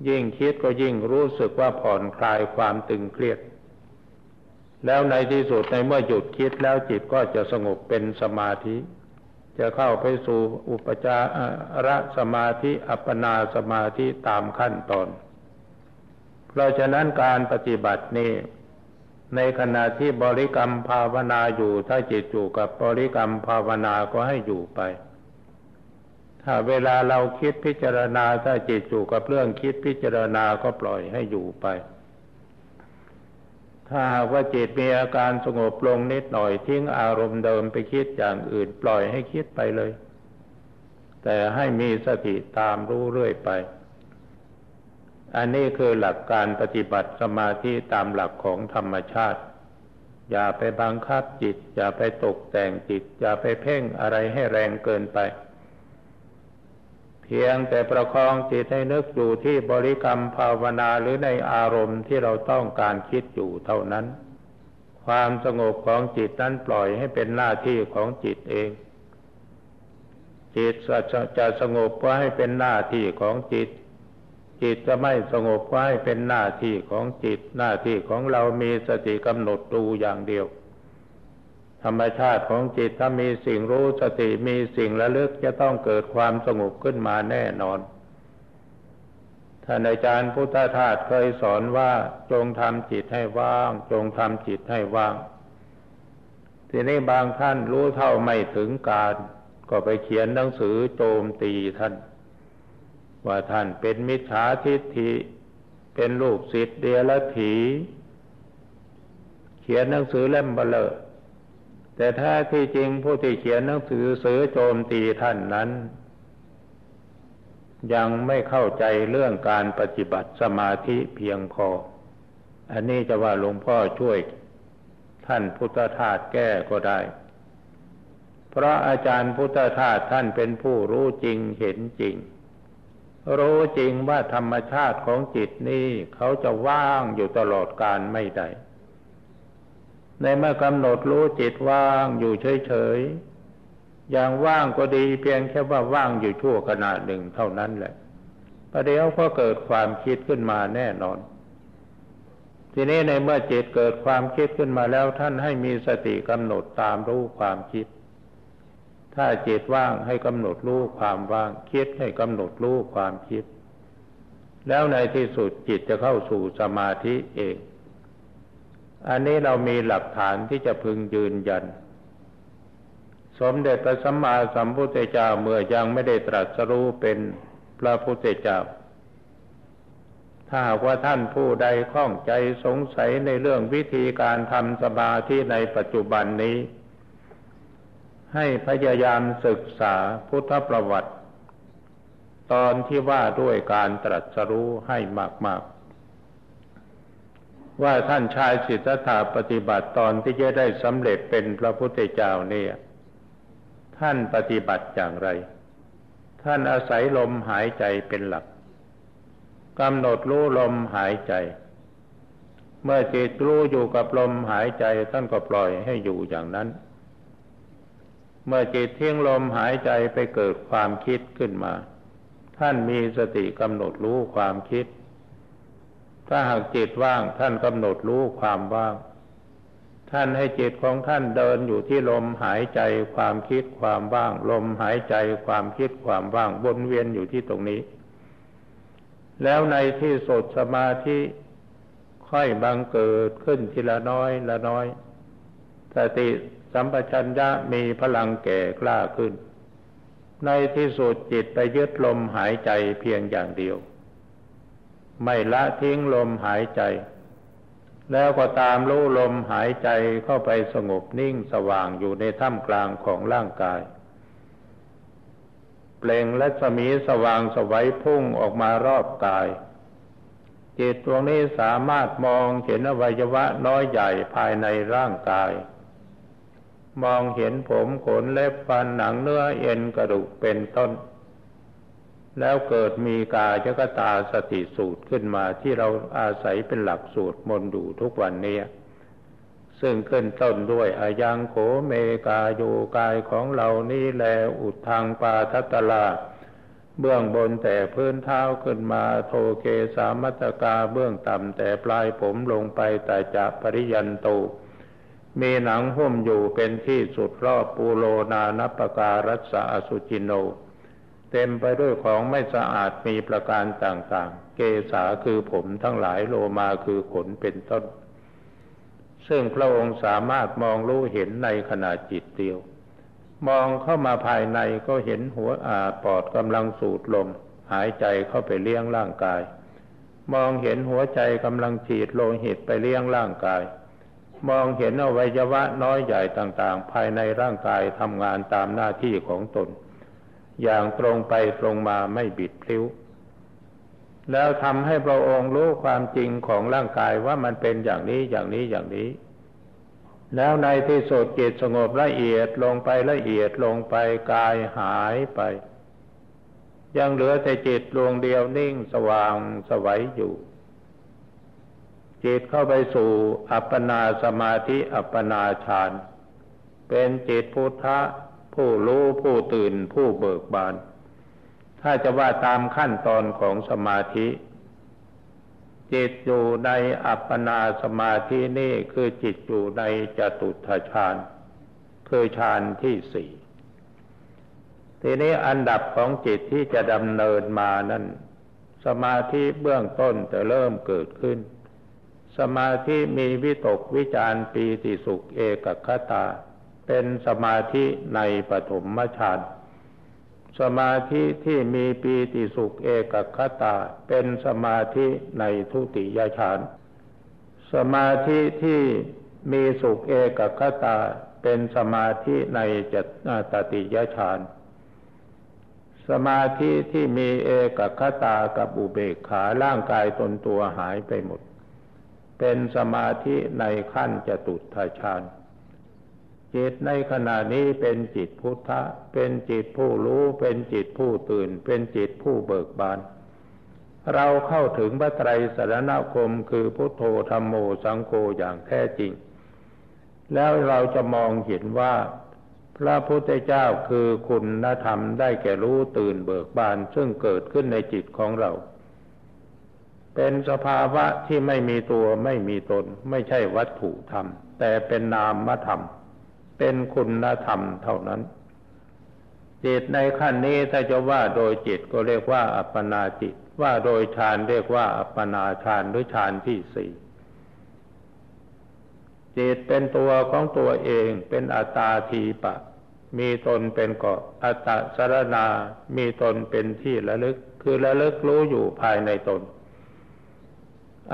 ยิ่งคิดก็ยิ่งรู้สึกว่าผ่อนคลายความตึงเครียด แล้วในที่สุดในเมื่อหยุดคิดแล้วจิตก็จะสงบเป็นสมาธิ จะเข้าไปสู่อุปจาระสมาธิอัปปนาสมาธิตามขั้นตอน เพราะฉะนั้นการปฏิบัตินี้ในขณะที่บริกรรมภาวนาอยู่ถ้าจิตอยู่กับบริกรรมภาวนาก็ให้อยู่ไป ถ้าเวลาเราคิดพิจารณาถ้าจิตอยู่กับเรื่องคิดพิจารณาก็ปล่อยให้อยู่ไป ถ้าหากว่าจิตมีอาการสงบลงนิดหน่อยทิ้งอารมณ์เดิมไปคิดอย่างอื่นปล่อยให้คิดไปเลย แต่ให้มีสติตามรู้เรื่อยไป อันนี้คือหลักการปฏิบัติสมาธิตามหลักของธรรมชาติ อย่าไปบังคับจิต อย่าไปตกแต่งจิต อย่าไปเพ่งอะไรให้แรงเกินไป พียงแต่ประคองจิตให้นึกอยู่ที่บริกรรมภาวนาหรือในอารมณ์ที่เราต้องการคิดอยู่เท่านั้น ความสงบของจิตนั้นปล่อยให้เป็นหน้าที่ของจิตเอง จิตจะสงบก็ให้เป็นหน้าที่ของจิต จิตจะไม่สงบก็ให้เป็นหน้าที่ของจิต หน้าที่ของเรามีสติกำหนดดูอย่างเดียว ธรรมชาติของจิตถ้ามีสิ่งรู้สติมีสิ่งระลึกจะต้องเกิดความสงบขึ้นมาแน่นอนท่านอาจารย์พุทธทาสเคยสอนว่าจงทำจิตให้ว่าง จงทำจิตให้ว่าง ทีนี้บางท่านรู้เท่าไม่ถึงการ ก็ไปเขียนหนังสือโจมตีท่าน ว่าท่านเป็นมิจฉาทิฏฐิ เป็นลูกศิษย์เดียรถี เขียนหนังสือเล่มเบลอ แต่ถ้าที่จริงผู้ที่เขียนหนังสือเสือโจมตีท่านนั้น ยังไม่เข้าใจเรื่องการปฏิบัติสมาธิเพียงพอ อันนี้จะว่าหลวงพ่อช่วยท่านพุทธทาสแก้ก็ได้ เพราะอาจารย์พุทธทาสท่านเป็นผู้รู้จริงเห็นจริง รู้จริงว่าธรรมชาติของจิตนี้เขาจะว่างอยู่ตลอดการไม่ได้ ในเมื่อกำหนดรู้จิตว่างอยู่เฉยๆ อย่างว่างก็ดีเพียงแค่ว่าว่างอยู่ชั่วขณะหนึ่งเท่านั้นแหละประเดี๋ยวก็เกิดความคิดขึ้นมาแน่นอน ทีนี้ในเมื่อจิตเกิดความคิดขึ้นมาแล้วท่านให้มีสติกำหนดตามรู้ความคิด ถ้าจิตว่างให้กำหนดรู้ความว่างคิดให้กำหนดรู้ความคิด แล้วในที่สุดจิตจะเข้าสู่สมาธิเอง อันนี้เรามีหลักฐานที่จะพึงยืนยัน สมเด็จพระสัมมาสัมพุทธเจ้าเมื่อยังไม่ได้ตรัสรู้เป็นพระพุทธเจ้า ถ้าว่าท่านผู้ใดข้องใจสงสัยในเรื่องวิธีการทำสมาธิในปัจจุบันนี้ ให้พยายามศึกษาพุทธประวัติ ตอนที่ว่าด้วยการตรัสรู้ให้มาก ๆ ว่าท่านชายสิทธัตถะปฏิบัติตอนที่จะได้สำเร็จเป็นพระพุทธเจ้าเนี่ย ท่านปฏิบัติอย่างไร ท่านอาศัยลมหายใจเป็นหลักกำหนดรู้ลมหายใจ เมื่อจิตรู้อยู่กับลมหายใจท่านก็ปล่อยให้อยู่อย่างนั้น เมื่อจิตเทิ้งลมหายใจไปเกิดความคิดขึ้นมา ท่านมีสติกำหนดรู้ความคิด ถ้าหากจิตว่างท่านกำหนดรู้ความว่าง ท่านให้จิตของท่านเดินอยู่ที่ลมหายใจความคิดความว่าง ลมหายใจความคิดความว่างวนเวียนอยู่ที่ตรงนี้ แล้วในที่สุดสมาธิค่อยบังเกิดขึ้นทีละน้อยละน้อยสติสัมปชัญญะมีพลังแก่กล้าขึ้น ในที่สุดจิตไปยึดลมหายใจเพียงอย่างเดียว ไม่ละทิ้งลมหายใจ แล้วก็ตามรู้ลมหายใจเข้าไปสงบนิ่งสว่างอยู่ในถ้ำกลางของร่างกาย เปล่งและสมีสว่างสวัยพุ่งออกมารอบกาย จิตดวงนี้สามารถมองเห็นอวัยวะน้อยใหญ่ภายในร่างกาย มองเห็นผมขนเล็บฟันหนังเนื้อเอ็นกระดูกเป็นต้น แล้วเกิดมีกายกตาสติสูตรขึ้นมาที่เราอาศัยเป็นหลักสูตรมนดูทุกวันนี้ ซึ่งขึ้นต้นด้วยอายังโขเมกาโยกายของเรานี่แลอุดทางปาทัตลา เบื้องบนแต่พื้นเท้าขึ้นมาโทเกสามัตกาเบื้องต่ำแต่ปลายผมลงไปแต่จะปริยันโตมีหนังหุ้มอยู่เป็นที่สุดรอบปูโลนานปการัสสะอสุจิโน เต็มไปด้วยของไม่สะอาดมีประการต่างๆ เกษาคือผมทั้งหลายโลมาคือขนเป็นต้น ซึ่งพระองค์สามารถมองรู้เห็นในขณะจิตเดียว มองเข้ามาภายในก็เห็นหัวอาปอดกำลังสูดลม หายใจเข้าไปเลี้ยงร่างกาย มองเห็นหัวใจกำลังฉีดโลหิตไปเลี้ยงร่างกาย มองเห็นอวัยวะน้อยใหญ่ต่างๆ ภายในร่างกายทำงานตามหน้าที่ของตน อย่างตรงไปตรงมาไม่บิดพลิ้ว แล้วทำให้พระองค์รู้ความจริงของร่างกายว่ามันเป็นอย่างนี้อย่างนี้อย่างนี้ แล้วในที่สุดจิตสงบละเอียดลงไปละเอียดลงไปกายหายไป ยังเหลือแต่จิตดวงเดียวนิ่งสว่างสวัยอยู่จิตเข้าไปสู่อัปปนาสมาธิอัปปนาฌาน เป็นจิตพุทธะ ผู้รู้ผู้ตื่นผู้เบิกบาน ถ้าจะว่าตามขั้นตอนของสมาธิ จิตอยู่ในอัปปนาสมาธินี่คือจิตอยู่ในจตุทฌานคือฌานที่สี่ทีนี้อันดับของจิตที่จะดำเนินมานั้น สมาธิเบื้องต้นจะเริ่มเกิดขึ้น สมาธิมีวิตกวิจารปีติสุขเอกคตา เป็นสมาธิในปฐมฌานสมาธิที่มีปีติสุขเอกคตาเป็นสมาธิในทุติยฌานสมาธิที่มีสุขเอกคตาเป็นสมาธิในจตติยฌานสมาธิที่มีเอกคตากับอุเบกขาร่างกายตนตัวหายไปหมด เป็นสมาธิในขั้นจตุทฌาน จิตในขณะนี้เป็นจิตพุทธะ เป็นจิตผู้รู้ เป็นจิตผู้ตื่น เป็นจิตผู้เบิกบาน เราเข้าถึงพระไตรสรณคมคือพุทโธธรรมโมสังโฆอย่างแท้จริง แล้วเราจะมองเห็นว่า พระพุทธเจ้าคือคุณธรรมได้แก่รู้ตื่นเบิกบานซึ่งเกิดขึ้นในจิตของเรา เป็นสภาวะที่ไม่มีตัวไม่มีตน ไม่ใช่วัตถุธรรม แต่เป็นนามธรรม เป็นคุณธรรมเท่านั้น จิตในขั้นนี้ถ้าจะว่าโดยจิตก็เรียกว่าอัปปนาจิต ว่าโดยฌานเรียกว่าอัปปนาฌานหรือฌานที่สี่จิตเป็นตัวของตัวเองเป็นอัตตาทีปะ มีตนเป็นเกาะอัตตสรณา มีตนเป็นที่ระลึก คือระลึกรู้อยู่ภายในตน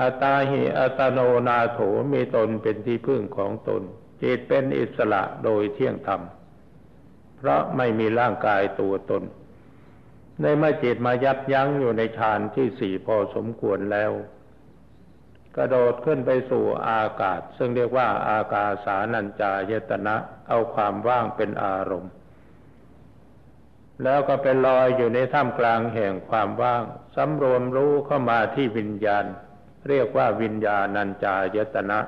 อัตตาหิอัตโนนาโถมีตนเป็นที่พึ่งของตน จิตเป็นอิสระโดยเที่ยงธรรม เพราะไม่มีร่างกายตัวตน ในเมื่อจิตมายับยั้งอยู่ในฌานที่สี่พอสมควรแล้ว กระโดดขึ้นไปสู่อากาศ ซึ่งเรียกว่าอากาสานัญจายตนะเอาความว่างเป็นอารมณ์ แล้วก็เป็นลอยอยู่ในท่ามกลางแห่งความว่างสำรวมรู้เข้ามาที่วิญญาณ เรียกว่าวิญญาณัญจายตนะ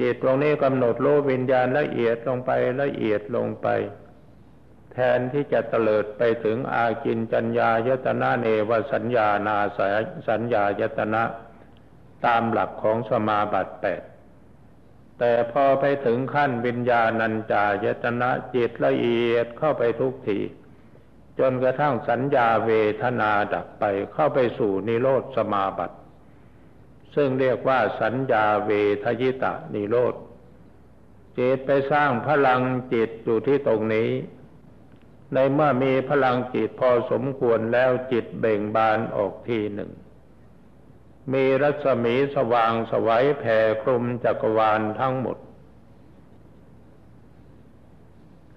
จิตตรงนี้กำหนดรู้วิญญาณละเอียดลงไปละเอียดลงไป แทนที่จะเตลิดไปถึงอากินจัญญายตนะเนวสัญญานาสสัญญายตนะ ตามหลักของสมาบัติแปดแต่พอไปถึงขั้นวิญญาณัญจายตนะจิตละเอียดเข้าไปทุกทีจนกระทั่งสัญญาเวทนาดับไปเข้าไปสู่นิโรธสมาบัติ ซึ่งเรียกว่าสัญญาเวทยิตะนิโรธจิตไปสร้างพลังจิตอยู่ที่ตรงนี้ ในเมื่อมีพลังจิตพอสมควรแล้วจิตเบ่งบานออกทีหนึ่ง มีรัศมีสว่างสวัยแผ่คลุมจักรวาลทั้งหมด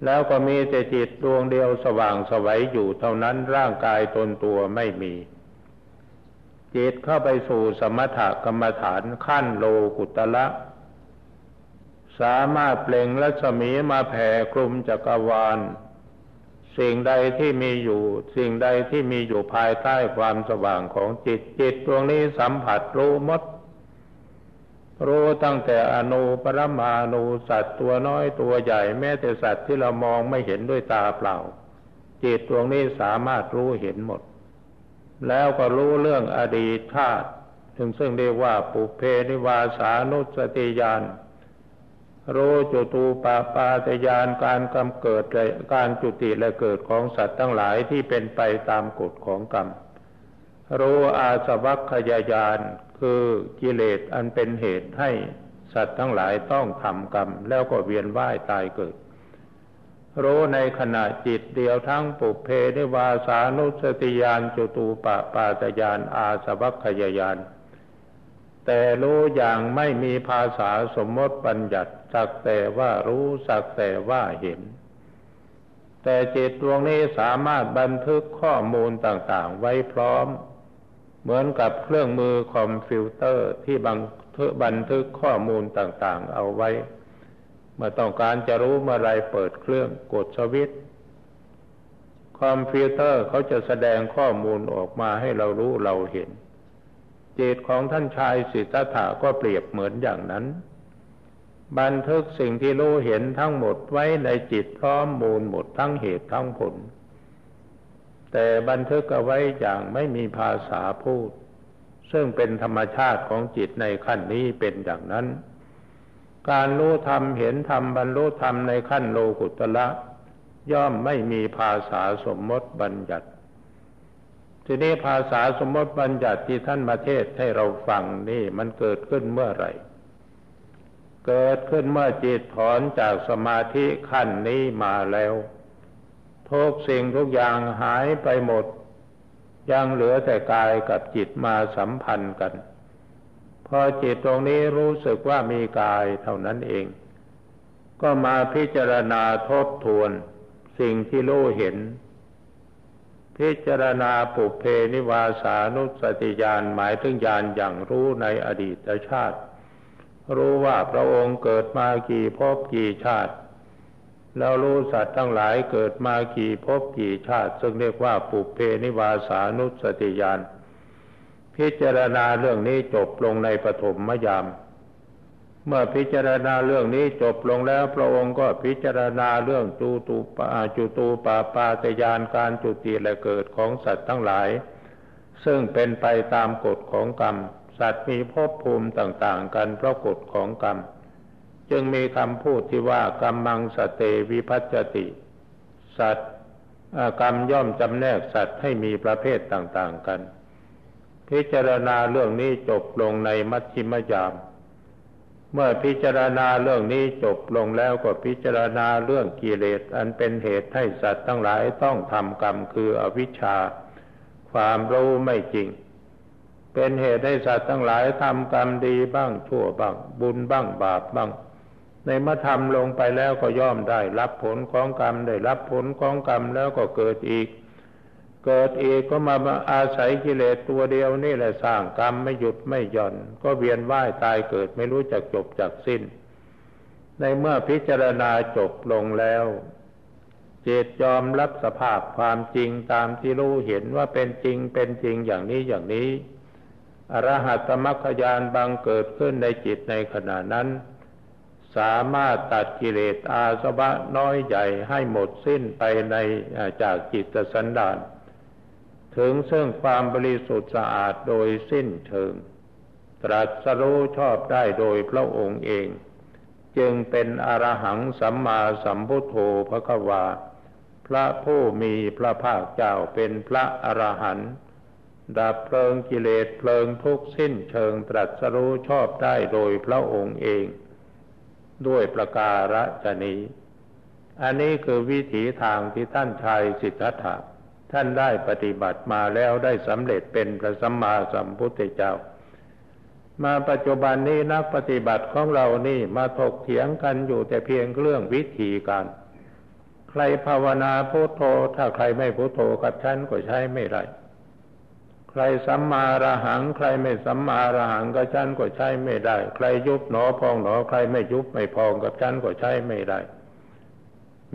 แล้วก็มีแต่จิตดวงเดียวสว่างสวัยอยู่เท่านั้นร่างกายตนตัวไม่มี จิตเข้าไปสู่สมถกรรมฐานขั้นโลกุตละ สามารถเปล่งรัศมีมาแผ่คลุมจักรวาล สิ่งใดที่มีอยู่ สิ่งใดที่มีอยู่ภายใต้ความสว่างของจิตจิตดวงนี้สัมผัสรู้มดรู้ตั้งแต่อนุปรมาณูสัตว์ตัวน้อยตัวใหญ่แม้แต่สัตว์ที่เรามองไม่เห็นด้วยตาเปล่า จิตดวงนี้สามารถรู้เห็นหมด แล้วก็รู้เรื่องอดีตชาติถึงซึ่งเรียกว่าปุเพนิวาสานุสติญาณรู้จุตูปาปาตยานการกำเกิดและการจุติและเกิดของสัตว์ทั้งหลายที่เป็นไปตามกฎของกรรม รู้อาสวัคยายานคือกิเลสอันเป็นเหตุให้สัตว์ทั้งหลายต้องทำกรรม แล้วก็เวียนว่ายตายเกิด รู้ในขณะจิตเดียวทั้งปุเพนิวาสานุสติยานจุตูปปาตยานอาสวัคยายานแต่รู้อย่างไม่มีภาษาสมมติบัญญัติ สักแต่ว่ารู้สักแต่ว่าเห็น แต่จิตดวงนี้สามารถบันทึกข้อมูลต่างๆ ไว้พร้อม เหมือนกับเครื่องมือคอมพิวเตอร์ที่บันทึกบันทึกข้อมูลต่างๆ เอาไว้ เมื่อต้องการจะรู้เมื่อไรเปิดเครื่องกดสวิตช์คอมพิวเตอร์เขาจะแสดงข้อมูลออกมาให้เรารู้เราเห็นจิตของท่านชายสิทธัตถะก็เปรียบเหมือนอย่างนั้น บันทึกสิ่งที่รู้เห็นทั้งหมดไว้ในจิตพร้อมมูลหมดทั้งเหตุทั้งผล แต่บันทึกเอาไว้อย่างไม่มีภาษาพูด ซึ่งเป็นธรรมชาติของจิตในขั้นนี้เป็นอย่างนั้น การรู้ธรรมเห็นธรรมบรรลุธรรมในขั้นโลกุตละ ย่อมไม่มีภาษาสมมติบัญญัติ ทีนี้ภาษาสมมติบัญญัติที่ท่านมาเทศให้เราฟังนี่มันเกิดขึ้นเมื่อไหร่ เกิดขึ้นเมื่อจิตถอนจากสมาธิขั้นนี้มาแล้วทุกสิ่งทุกอย่างหายไปหมด ยังเหลือแต่กายกับจิตมาสัมพันธ์กัน พอจิตตรงนี้รู้สึกว่ามีกายเท่านั้นเอง ก็มาพิจารณาทบทวน สิ่งที่รู้เห็น พิจารณาปุเพนิวาสานุสติญาณหมายถึงญาณอย่างรู้ในอดีตชาติ รู้ว่าพระองค์เกิดมากี่ภพกี่ชาติ แล้วรู้สัตว์ทั้งหลายเกิดมากี่ภพกี่ชาติ ซึ่งเรียกว่าปุเพนิวาสานุสติญาณ พิจารณาเรื่องนี้จบลงในปฐมมยาม เมื่อพิจารณาเรื่องนี้จบลงแล้วพระองค์ก็พิจารณาเรื่องจูตูปาจุตูปาปาตยานการจุติและเกิดของสัตว์ทั้งหลาย ซึ่งเป็นไปตามกฎของกรรม สัตว์มีภพภูมิต่างๆ กันเพราะกฎของกรรม จึงมีคำพูดที่ว่ากรรมังสเตวิพัจติ สัตว์กรรมย่อมจำแนกสัตว์ให้มีประเภทต่างๆกัน พิจารณาเรื่องนี้จบลงในมัชฌิมยาม เมื่อพิจารณาเรื่องนี้จบลงแล้วก็พิจารณาเรื่องกิเลสอันเป็นเหตุให้สัตว์ทั้งหลายต้องทำกรรมคืออวิชชา ความรู้ไม่จริง เป็นเหตุให้สัตว์ทั้งหลายทำกรรมดีบ้างชั่วบ้าง บุญบ้างบาปบ้าง ในเมื่อทำลงไปแล้วก็ย่อมได้รับผลของกรรมได้รับผลของกรรมแล้วก็เกิดอีก เกิดอีกก็มาอาศัยกิเลสตัวเดียวนี่แหละสร้างกรรมไม่หยุดไม่หย่อน ก็เวียนว่ายตายเกิดไม่รู้จักจบจักสิ้น ในเมื่อพิจารณาจบลงแล้วเจตยอมรับสภาพความจริงตามที่รู้เห็นว่าเป็นจริงเป็นจริงอย่างนี้อย่างนี้อรหัตมรรคยานบางเกิดขึ้นในจิตในขณะนั้น สามารถตัดกิเลสอาสวะน้อยใหญ่ให้หมดสิ้นไปในจากจิตสันดาน ถึงซึ่งความบริสุทธิ์สะอาดโดยสิ้นเชิง ตรัสรู้ชอบได้โดยพระองค์เอง จึงเป็นอรหังสัมมาสัมพุทโธพระควา พระผู้มีพระภาคเจ้าเป็นพระอรหันต์ดับเพลิงกิเลสเพลิงทุกสิ้นเชิงตรัสรู้ชอบได้โดยพระองค์เอง ด้วยประการฉนี้ อันนี้คือวิถีทางที่ท่านชายสิทธัตถะ ท่านได้ปฏิบัติมาแล้วได้สำเร็จเป็นพระสัมมาสัมพุทธเจ้า มาปัจจุบันนี้นักปฏิบัติของเรานี่มาถกเถียงกันอยู่แต่เพียงเรื่องวิธีการ ใครภาวนาพุทโธ ถ้าใครไม่พุทโธกับฉันก็ใช้ไม่ได้ใครสัมมาระหัง ใครไม่สัมมาระหังกับฉันก็ใช้ไม่ได้ ใครยุบหนอพองหนอ ใครไม่ยุบไม่พองกับฉันก็ใช้ไม่ได้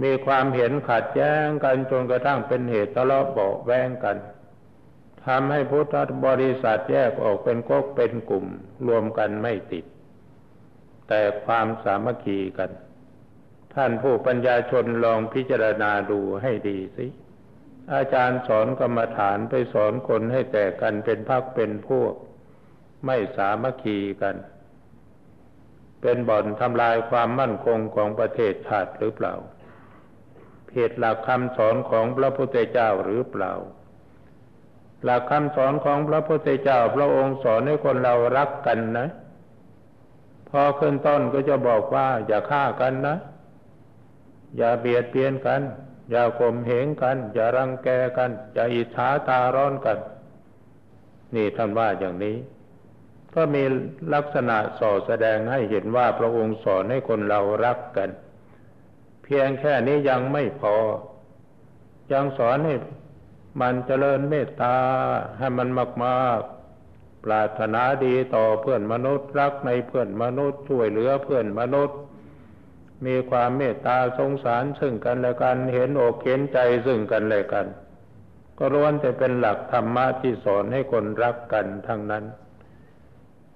มีความเห็นขัดแย้งกันจนกระทั่งเป็นเหตุทะเลาะเบาแวงกันทำให้พุทธบริษัทแยกออกเป็นก๊กเป็นกลุ่ม รวมกันไม่ติด แต่ความสามัคคีกัน ท่านผู้ปัญญาชนลองพิจารณาดูให้ดีสิอาจารย์สอนกรรมฐานไปสอนคนให้แตกกันเป็นพักเป็นพวก ไม่สามัคคีกัน เป็นบ่อนทำลายความมั่นคงของประเทศชาติหรือเปล่า เหตุหลักคำสอนของพระพุทธเจ้าหรือเปล่า หลักคำสอนของพระพุทธเจ้า พระองค์สอนให้คนเรารักกันนะ พอขึ้นต้นก็จะบอกว่า อย่าฆ่ากันนะ อย่าเบียดเบียนกัน อย่าข่มเหงกัน อย่ารังแกกัน อย่าอิจฉาตาร้อนกัน นี่ท่านว่าอย่างนี้ ก็มีลักษณะส่อแสดงให้เห็นว่าพระองค์สอนให้คนเรารักกัน เพียงแค่นี้ยังไม่พอ ยังสอนให้มันเจริญเมตตาให้มันมากๆ ปรารถนาดีต่อเพื่อนมนุษย์รักในเพื่อนมนุษย์ช่วยเหลือเพื่อนมนุษย์ มีความเมตตาสงสารซึ่งกันและกันเห็นอกเห็นใจซึ่งกันและกัน ก็ร้วนแต่เป็นหลักธรรมะที่สอนให้คนรักกันทั้งนั้น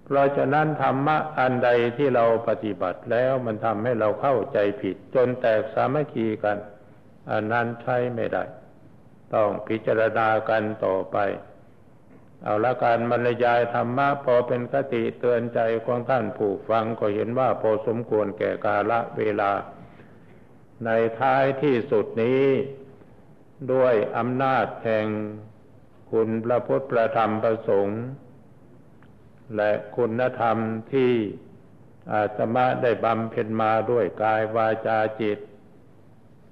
เพราะฉะนั้นธรรมะอันใดที่เราปฏิบัติแล้วมันทำให้เราเข้าใจผิด จนแตกสามัคคีกัน อันนั้นใช้ไม่ได้ ต้องพิจารณากันต่อไป เอาละการบรรยายธรรมะพอเป็นคติเตือนใจของท่านผู้ฟังก็เห็นว่าพอสมควรแก่กาละเวลา ในท้ายที่สุดนี้ ด้วยอำนาจแห่งคุณพระพุทธประธรรมประสงค์ และคุณธรรมที่อาตมาได้บำเพ็ญมาด้วยกายวาจาจิต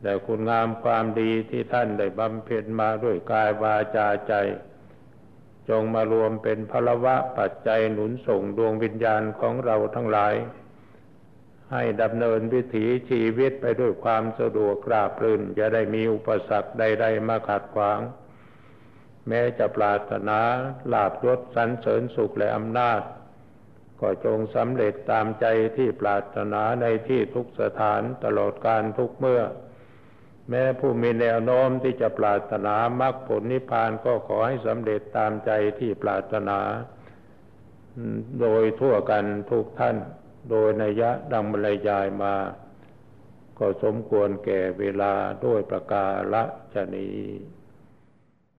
และคุณงามความดีที่ท่านได้บำเพ็ญมาด้วยกายวาจาใจ จงมารวมเป็นพลวะปัจจัยหนุนส่งดวงวิญญาณของเราทั้งหลาย ให้ดำเนินวิถีชีวิตไปด้วยความสะดวกราบรื่นอย่าได้มีอุปสรรคใด ๆ มาขัดขวาง แม้จะปรารถนาลาบยศสรรเสริญสุขและอำนาจ ก็จงสำเร็จตามใจที่ปรารถนาในที่ทุกสถานตลอดการทุกเมื่อ แม้ผู้มีแนวโน้มที่จะปรารถนามรรคผลนิพพานก็ขอให้สำเร็จตามใจที่ปรารถนา โดยทั่วกันทุกท่าน โดยนัยะดังบรรยายมา ก็สมควรแก่เวลาด้วยประกาศชนี้